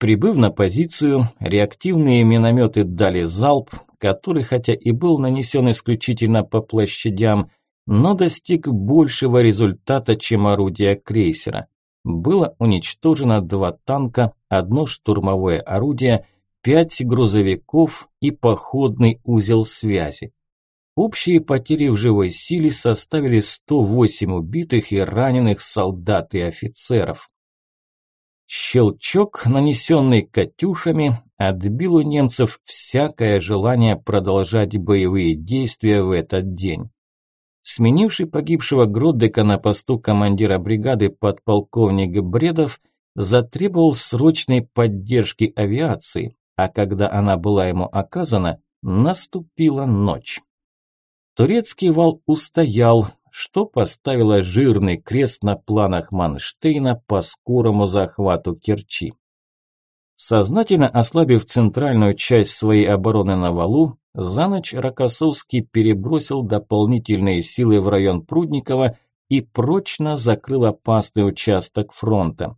Прибыв на позицию, реактивные минометы дали залп, который хотя и был нанесен исключительно по площадям, но достиг большего результата, чем орудие крейсера. Было уничтожено два танка, одно штурмовое орудие, пять грузовиков и походный узел связи. Общие потери в живой силе составили 108 убитых и раненых солдат и офицеров. Щелчок, нанесенный «Катюшами», отбил у немцев всякое желание продолжать боевые действия в этот день. Сменивший погибшего Гроддека на посту командира бригады подполковник Бредов затребовал срочной поддержки авиации, а когда она была ему оказана, наступила ночь. Турецкий вал устоял, что поставило жирный крест на планах Манштейна по скорому захвату Керчи. Сознательно ослабив центральную часть своей обороны на валу, за ночь Рокоссовский перебросил дополнительные силы в район Прудникова и прочно закрыл опасный участок фронта.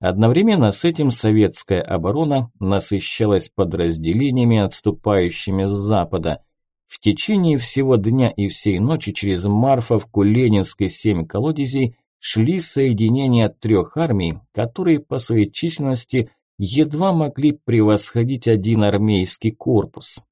Одновременно с этим советская оборона насыщалась подразделениями, отступающими с запада – в течение всего дня и всей ночи через Марфовку, Ленинск и семь колодезей шли соединения трех армий, которые по своей численности едва могли превосходить один армейский корпус.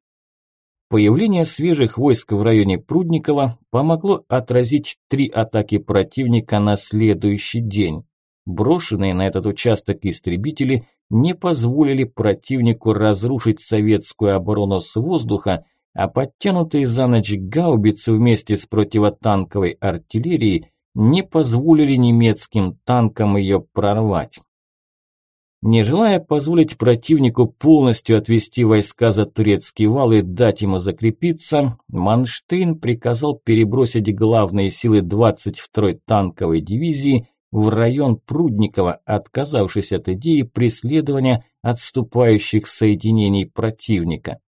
Появление свежих войск в районе Прудникова помогло отразить три атаки противника на следующий день. Брошенные на этот участок истребители не позволили противнику разрушить советскую оборону с воздуха, а подтянутые за ночь гаубицы вместе с противотанковой артиллерией не позволили немецким танкам ее прорвать. Не желая позволить противнику полностью отвести войска за турецкий вал и дать ему закрепиться, Манштейн приказал перебросить главные силы 22-й танковой дивизии в район Прудникова, отказавшись от идеи преследования отступающих соединений противника.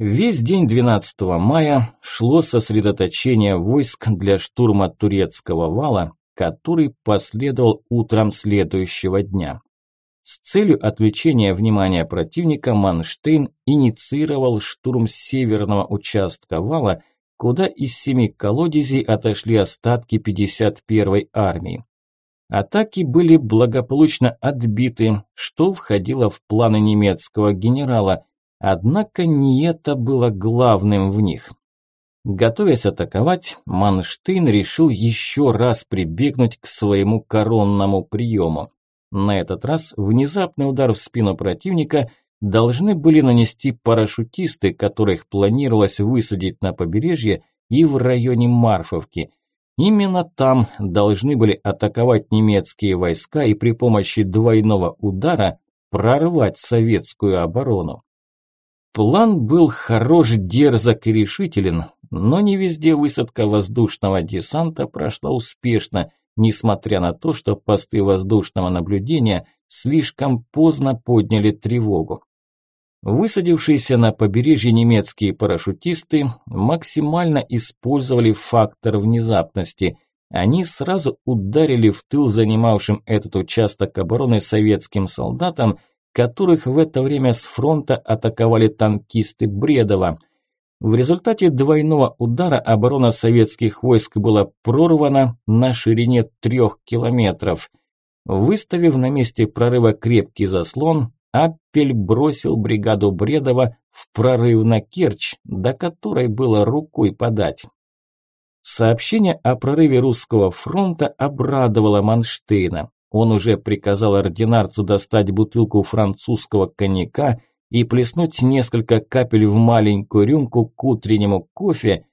Весь день 12 мая шло сосредоточение войск для штурма турецкого вала, который последовал утром следующего дня. С целью отвлечения внимания противника Манштейн инициировал штурм северного участка вала, куда из семи колодезей отошли остатки 51-й армии. Атаки были благополучно отбиты, что входило в планы немецкого генерала – Однако не это было главным в них. Готовясь атаковать, Манштейн решил еще раз прибегнуть к своему коронному приему. На этот раз внезапный удар в спину противника должны были нанести парашютисты, которых планировалось высадить на побережье и в районе Марфовки. Именно там должны были атаковать немецкие войска и при помощи двойного удара прорвать советскую оборону. План был хорош, дерзок и решителен, но не везде высадка воздушного десанта прошла успешно, несмотря на то, что посты воздушного наблюдения слишком поздно подняли тревогу. Высадившиеся на побережье немецкие парашютисты максимально использовали фактор внезапности. Они сразу ударили в тыл занимавшим этот участок обороны советским солдатам – которых в это время с фронта атаковали танкисты Бредова. В результате двойного удара оборона советских войск была прорвана на ширине трех километров. Выставив на месте прорыва крепкий заслон, Аппель бросил бригаду Бредова в прорыв на Керчь, до которой было рукой подать. Сообщение о прорыве русского фронта обрадовало Манштейна. Он уже приказал ординарцу достать бутылку французского коньяка и плеснуть несколько капель в маленькую рюмку к утреннему кофе,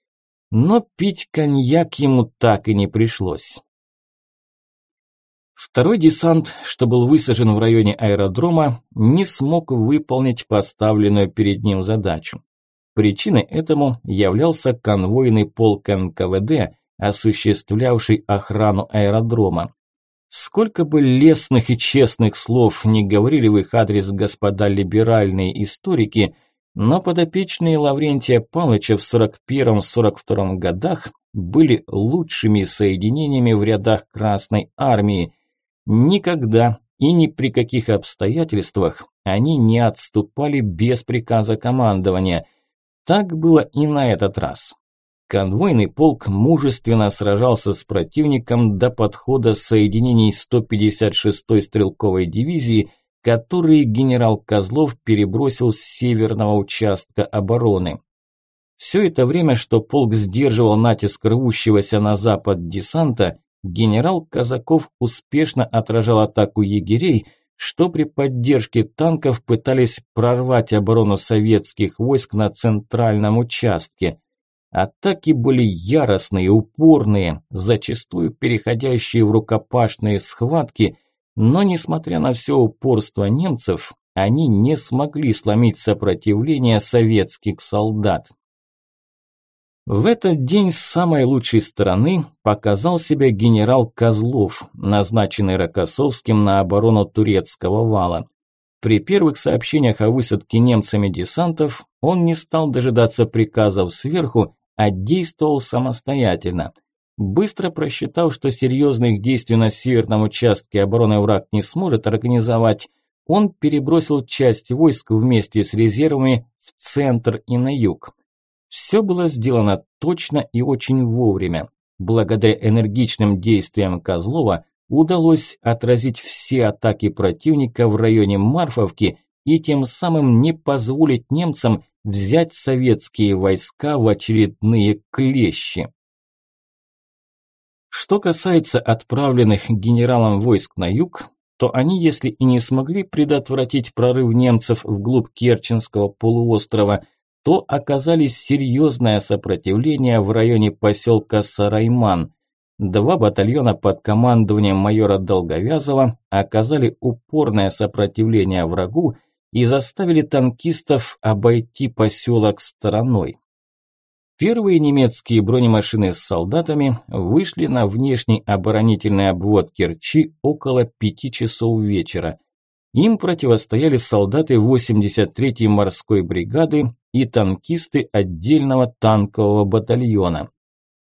но пить коньяк ему так и не пришлось. Второй десант, что был высажен в районе аэродрома, не смог выполнить поставленную перед ним задачу. Причиной этому являлся конвойный полк НКВД, осуществлявший охрану аэродрома. Сколько бы лестных и честных слов не говорили в их адрес господа либеральные историки, но подопечные Лаврентия Павловича в 41-42 годах были лучшими соединениями в рядах Красной Армии. Никогда и ни при каких обстоятельствах они не отступали без приказа командования. Так было и на этот раз. Конвойный полк мужественно сражался с противником до подхода соединений 156-й стрелковой дивизии, которые генерал Козлов перебросил с северного участка обороны. Все это время, что полк сдерживал натиск рвущегося на запад десанта, генерал Казаков успешно отражал атаку егерей, что при поддержке танков пытались прорвать оборону советских войск на центральном участке – Атаки были яростные, упорные, зачастую переходящие в рукопашные схватки, но несмотря на все упорство немцев, они не смогли сломить сопротивление советских солдат. В этот день с самой лучшей стороны показал себя генерал Козлов, назначенный Рокоссовским на оборону турецкого вала. При первых сообщениях о высадке немцами десантов он не стал дожидаться приказов сверху а действовал самостоятельно. Быстро просчитав, что серьезных действий на северном участке обороны враг не сможет организовать, он перебросил часть войск вместе с резервами в центр и на юг. Все было сделано точно и очень вовремя. Благодаря энергичным действиям Козлова удалось отразить все атаки противника в районе Марфовки и тем самым не позволить немцам взять советские войска в очередные клещи. Что касается отправленных генералом войск на юг, то они, если и не смогли предотвратить прорыв немцев вглубь Керченского полуострова, то оказали серьезное сопротивление в районе поселка Сарайман. Два батальона под командованием майора Долговязова оказали упорное сопротивление врагу и заставили танкистов обойти поселок стороной. Первые немецкие бронемашины с солдатами вышли на внешний оборонительный обвод Керчи около пяти часов вечера. Им противостояли солдаты 83-й морской бригады и танкисты отдельного танкового батальона.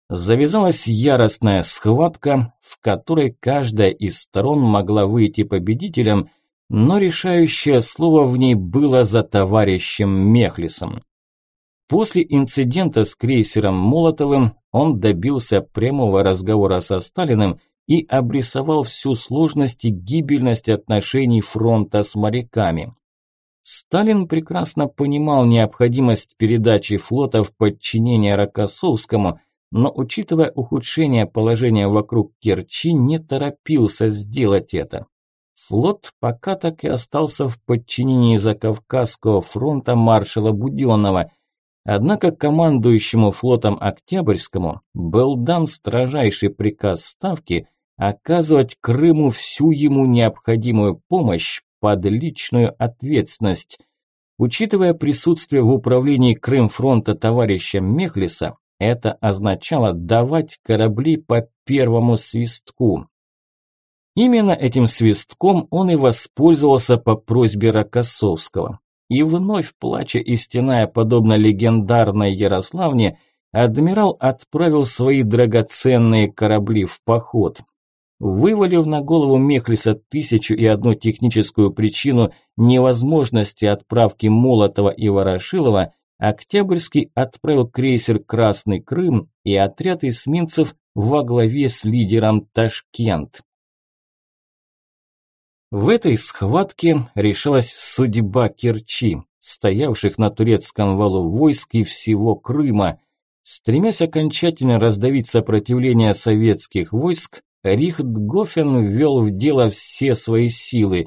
Завязалась яростная схватка, в которой каждая из сторон могла выйти победителем – но решающее слово в ней было за товарищем Мехлисом. После инцидента с крейсером Молотовым он добился прямого разговора со Сталиным и обрисовал всю сложность и гибельность отношений фронта с моряками. Сталин прекрасно понимал необходимость передачи флота в подчинение Рокоссовскому, но, учитывая ухудшение положения вокруг Керчи, не торопился сделать это. Флот пока так и остался в подчинении Закавказского фронта маршала Буденного. Однако командующему флотом Октябрьскому был дан строжайший приказ Ставки оказывать Крыму всю ему необходимую помощь под личную ответственность. Учитывая присутствие в управлении Крымфронта товарища Мехлиса, это означало давать корабли по первому свистку. Именно этим свистком он и воспользовался по просьбе Рокоссовского. И вновь, плача и стеная подобно легендарной Ярославне, адмирал отправил свои драгоценные корабли в поход. Вывалив на голову Мехлиса тысячу и одну техническую причину невозможности отправки Молотова и Ворошилова, Октябрьский отправил крейсер «Красный Крым» и отряд эсминцев во главе с лидером Ташкент. В этой схватке решилась судьба Керчи, стоявших на турецком валу войск и всего Крыма. Стремясь окончательно раздавить сопротивление советских войск, Рихтгофен ввел в дело все свои силы.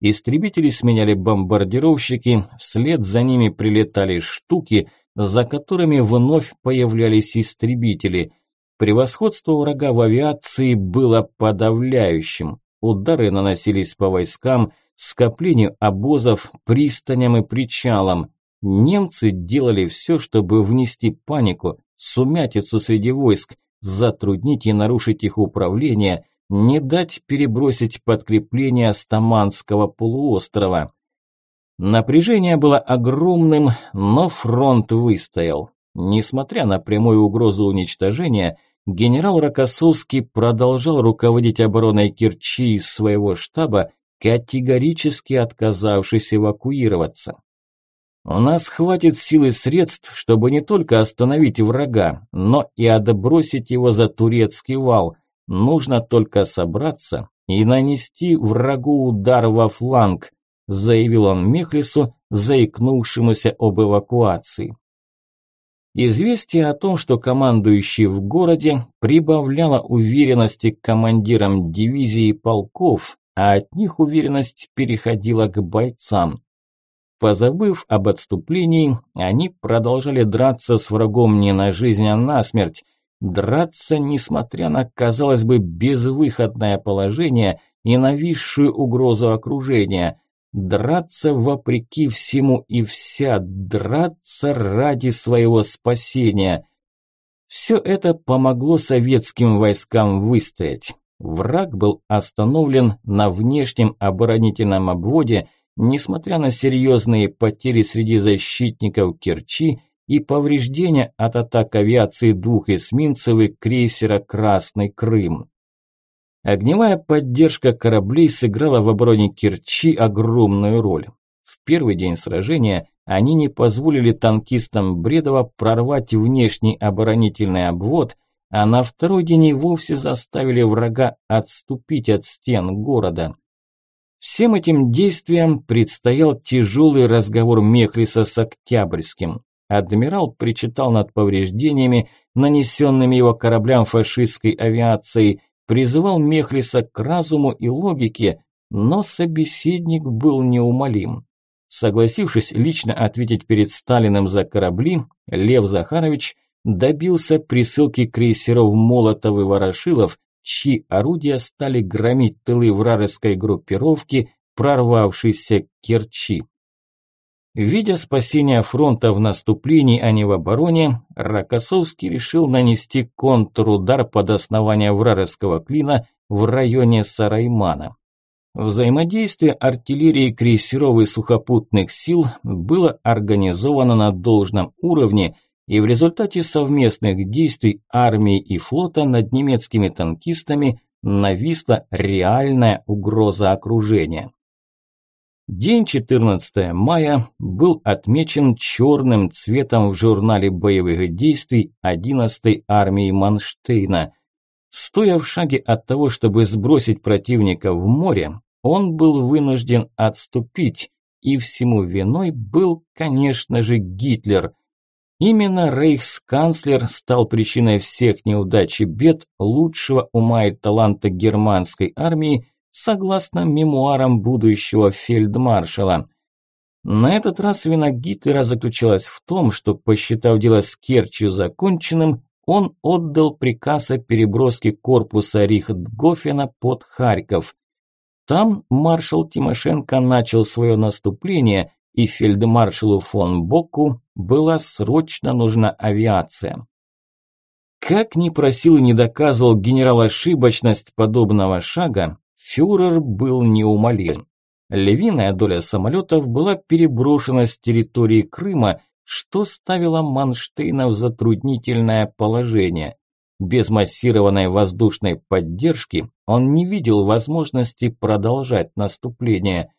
Истребители сменяли бомбардировщики, вслед за ними прилетали штуки, за которыми вновь появлялись истребители. Превосходство врага в авиации было подавляющим. Удары наносились по войскам, скоплению обозов, пристаням и причалам. Немцы делали все, чтобы внести панику, сумятицу среди войск, затруднить и нарушить их управление, не дать перебросить подкрепление с Таманского полуострова. Напряжение было огромным, но фронт выстоял. Несмотря на прямую угрозу уничтожения, генерал Рокоссовский продолжал руководить обороной Керчи из своего штаба категорически отказавшись эвакуироваться. У нас хватит сил и средств, чтобы не только остановить врага, но и отбросить его за турецкий вал. Нужно только собраться и нанести врагу удар во фланг, заявил он Мехлису, заикнувшемуся об эвакуации. Известие о том, что командующий в городе прибавляло уверенности к командирам дивизии полков, а от них уверенность переходила к бойцам. Позабыв об отступлении, они продолжали драться с врагом не на жизнь, а на смерть. Драться, несмотря на, казалось бы, безвыходное положение и нависшую угрозу окружения. Драться вопреки всему и вся, драться ради своего спасения. Все это помогло советским войскам выстоять. Враг был остановлен на внешнем оборонительном обводе, Несмотря на серьезные потери среди защитников Керчи и повреждения от атак авиации двух эсминцев и крейсера «Красный Крым». Огневая поддержка кораблей сыграла в обороне Керчи огромную роль. В первый день сражения они не позволили танкистам Бредова прорвать внешний оборонительный обвод, а на второй день и вовсе заставили врага отступить от стен города. Всем этим действиям предстоял тяжелый разговор Мехлиса с Октябрьским. Адмирал причитал над повреждениями, нанесенными его кораблям фашистской авиацией, призывал Мехлиса к разуму и логике, но собеседник был неумолим. Согласившись лично ответить перед Сталиным за корабли, Лев Захарович добился присылки крейсеров Молотов и Ворошилов, чьи орудия стали громить тылы вражеской группировки, прорвавшейся к Керчи. Видя спасение фронта в наступлении, а не в обороне, Рокоссовский решил нанести контрудар под основание вражеского клина в районе Сараймана. Взаимодействие артиллерии крейсеров и сухопутных сил было организовано на должном уровне – и в результате совместных действий армии и флота над немецкими танкистами нависла реальная угроза окружения. День 14 мая был отмечен черным цветом в журнале боевых действий 11-й армии Манштейна. Стоя в шаге от того, чтобы сбросить противника в море, он был вынужден отступить, и всему виной был, конечно же, Гитлер – Именно рейхсканцлер стал причиной всех неудач и бед лучшего ума и таланта германской армии, согласно мемуарам будущего фельдмаршала. На этот раз вина Гитлера заключалась в том, что, посчитав дело с Керчью законченным, он отдал приказ о переброске корпуса Рихтгофена под Харьков. Там маршал Тимошенко начал свое наступление, и фельдмаршалу фон Боку была срочно нужна авиация. Как ни просил и не доказывал генерал ошибочность подобного шага, фюрер был неумолим. Львиная доля самолетов была переброшена с территории Крыма, что ставило Манштейна в затруднительное положение. Без массированной воздушной поддержки он не видел возможности продолжать наступление.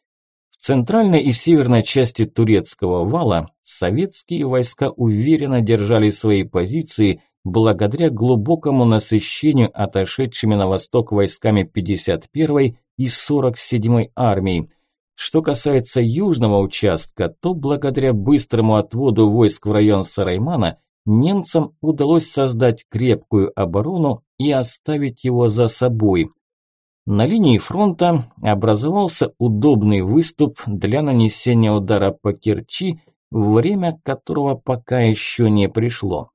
В центральной и северной части турецкого вала советские войска уверенно держали свои позиции благодаря глубокому насыщению отошедшими на восток войсками 51-й и 47-й армии. Что касается южного участка, то благодаря быстрому отводу войск в район Сараймана немцам удалось создать крепкую оборону и оставить его за собой – на линии фронта образовался удобный выступ для нанесения удара по Керчи, время которого пока еще не пришло.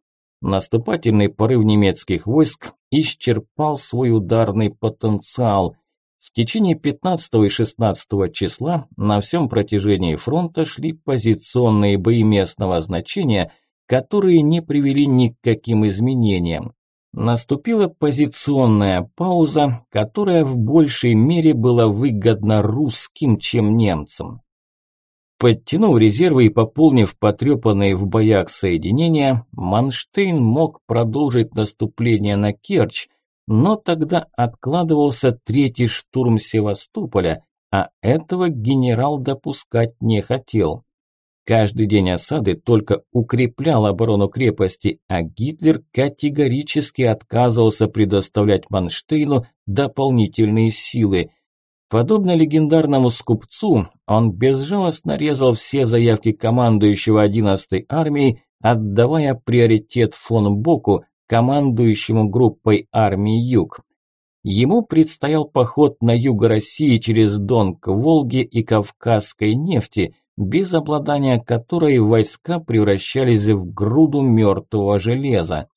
Наступательный порыв немецких войск исчерпал свой ударный потенциал. В течение 15 и 16 числа на всем протяжении фронта шли позиционные бои местного значения, которые не привели ни к каким изменениям. Наступила позиционная пауза, которая в большей мере была выгодна русским, чем немцам. Подтянув резервы и пополнив потрепанные в боях соединения, Манштейн мог продолжить наступление на Керчь, но тогда откладывался третий штурм Севастополя, а этого генерал допускать не хотел. Каждый день осады только укреплял оборону крепости, а Гитлер категорически отказывался предоставлять Манштейну дополнительные силы. Подобно легендарному скупцу, он безжалостно резал все заявки командующего 11-й армией, отдавая приоритет фон Боку, командующему группой армии Юг. Ему предстоял поход на юг России через Дон к Волге и Кавказской нефти, без обладания которой войска превращались в груду мертвого железа.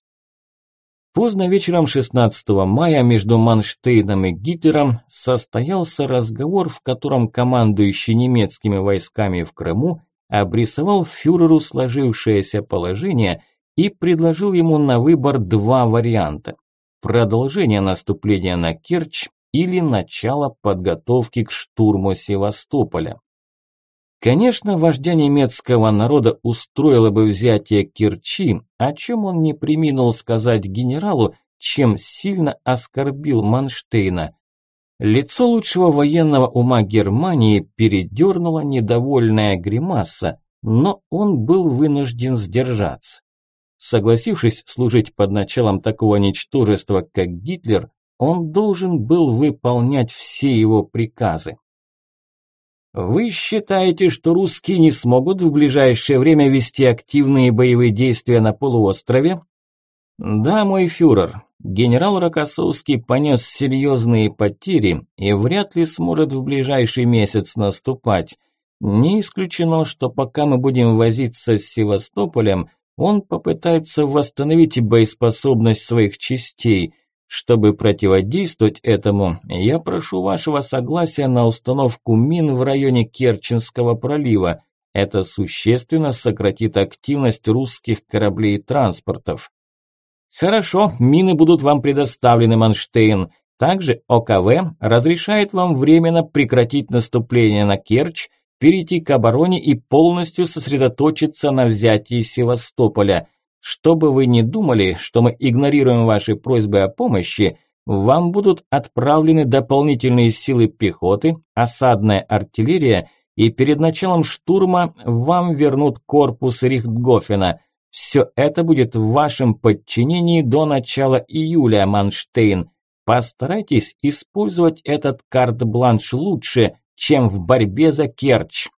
Поздно вечером 16 мая между Манштейном и Гитлером состоялся разговор, в котором командующий немецкими войсками в Крыму обрисовал фюреру сложившееся положение и предложил ему на выбор два варианта продолжение наступления на Керчь или начало подготовки к штурму Севастополя. Конечно, вождя немецкого народа устроило бы взятие Керчи, о чем он не приминул сказать генералу, чем сильно оскорбил Манштейна. Лицо лучшего военного ума Германии передернула недовольная гримаса, но он был вынужден сдержаться. Согласившись служить под началом такого ничтожества, как Гитлер, он должен был выполнять все его приказы. Вы считаете, что русские не смогут в ближайшее время вести активные боевые действия на полуострове? Да, мой фюрер. Генерал Рокоссовский понес серьезные потери и вряд ли сможет в ближайший месяц наступать. Не исключено, что пока мы будем возиться с Севастополем, он попытается восстановить боеспособность своих частей. Чтобы противодействовать этому, я прошу вашего согласия на установку мин в районе Керченского пролива. Это существенно сократит активность русских кораблей и транспортов. Хорошо, мины будут вам предоставлены, Манштейн. Также ОКВ разрешает вам временно прекратить наступление на Керчь перейти к обороне и полностью сосредоточиться на взятии Севастополя. Что бы вы ни думали, что мы игнорируем ваши просьбы о помощи, вам будут отправлены дополнительные силы пехоты, осадная артиллерия, и перед началом штурма вам вернут корпус Рихтгофена. Все это будет в вашем подчинении до начала июля, Манштейн. Постарайтесь использовать этот карт-бланш лучше, чем в борьбе за Керчь.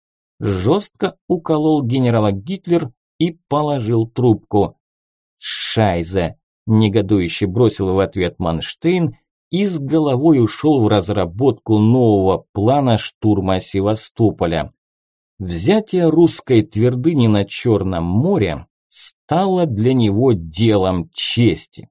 Жестко уколол генерала Гитлер и положил трубку. «Шайзе!» – негодующе бросил в ответ Манштейн и с головой ушел в разработку нового плана штурма Севастополя. Взятие русской твердыни на Черном море стало для него делом чести.